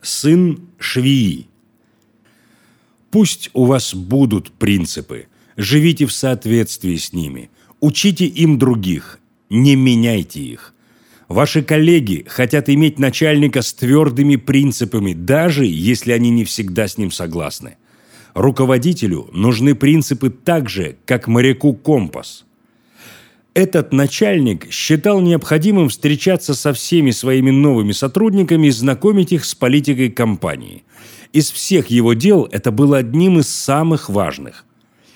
сын Швии. Пусть у вас будут принципы, живите в соответствии с ними, учите им других, не меняйте их. Ваши коллеги хотят иметь начальника с твердыми принципами, даже если они не всегда с ним согласны. Руководителю нужны принципы так же, как моряку компас. Этот начальник считал необходимым встречаться со всеми своими новыми сотрудниками и знакомить их с политикой компании. Из всех его дел это было одним из самых важных.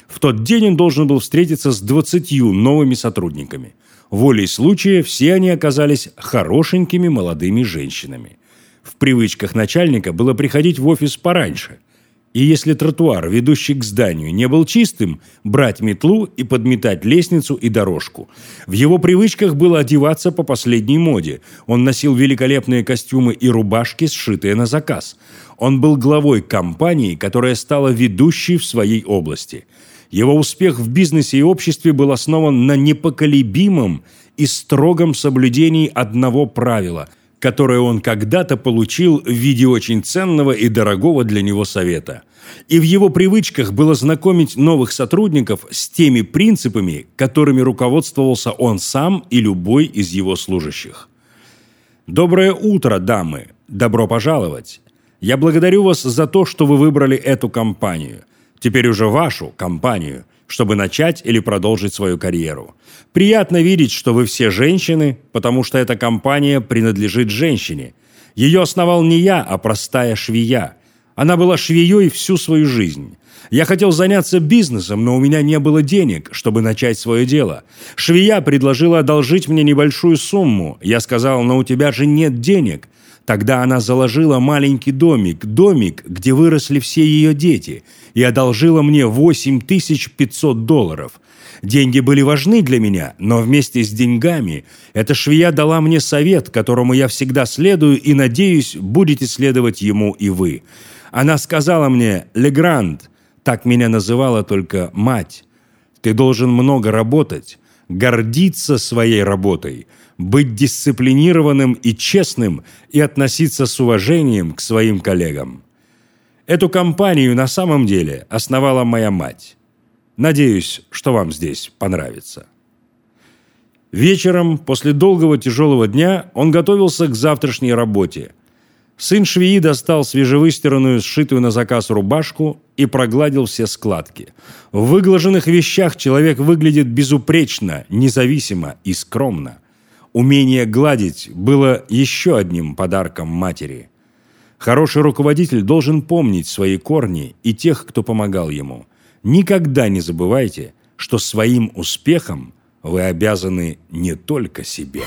В тот день он должен был встретиться с 20 новыми сотрудниками. Волей случая все они оказались хорошенькими молодыми женщинами. В привычках начальника было приходить в офис пораньше. И если тротуар, ведущий к зданию, не был чистым, брать метлу и подметать лестницу и дорожку. В его привычках было одеваться по последней моде. Он носил великолепные костюмы и рубашки, сшитые на заказ. Он был главой компании, которая стала ведущей в своей области – его успех в бизнесе и обществе был основан на непоколебимом и строгом соблюдении одного правила, которое он когда-то получил в виде очень ценного и дорогого для него совета. И в его привычках было знакомить новых сотрудников с теми принципами, которыми руководствовался он сам и любой из его служащих. «Доброе утро, дамы! Добро пожаловать! Я благодарю вас за то, что вы выбрали эту компанию теперь уже вашу компанию, чтобы начать или продолжить свою карьеру. Приятно видеть, что вы все женщины, потому что эта компания принадлежит женщине. Ее основал не я, а простая швея. Она была швеей всю свою жизнь. Я хотел заняться бизнесом, но у меня не было денег, чтобы начать свое дело. Швея предложила одолжить мне небольшую сумму. Я сказал, но у тебя же нет денег. Тогда она заложила маленький домик, домик, где выросли все ее дети, и одолжила мне 8500 долларов. Деньги были важны для меня, но вместе с деньгами эта швея дала мне совет, которому я всегда следую и, надеюсь, будете следовать ему и вы. Она сказала мне «Легранд», так меня называла только мать, «ты должен много работать, гордиться своей работой, быть дисциплинированным и честным и относиться с уважением к своим коллегам. Эту компанию на самом деле основала моя мать. Надеюсь, что вам здесь понравится. Вечером, после долгого тяжелого дня, он готовился к завтрашней работе. Сын швеи достал свежевыстиранную, сшитую на заказ рубашку и прогладил все складки. В выглаженных вещах человек выглядит безупречно, независимо и скромно. Умение гладить было еще одним подарком матери. Хороший руководитель должен помнить свои корни и тех, кто помогал ему. Никогда не забывайте, что своим успехом вы обязаны не только себе.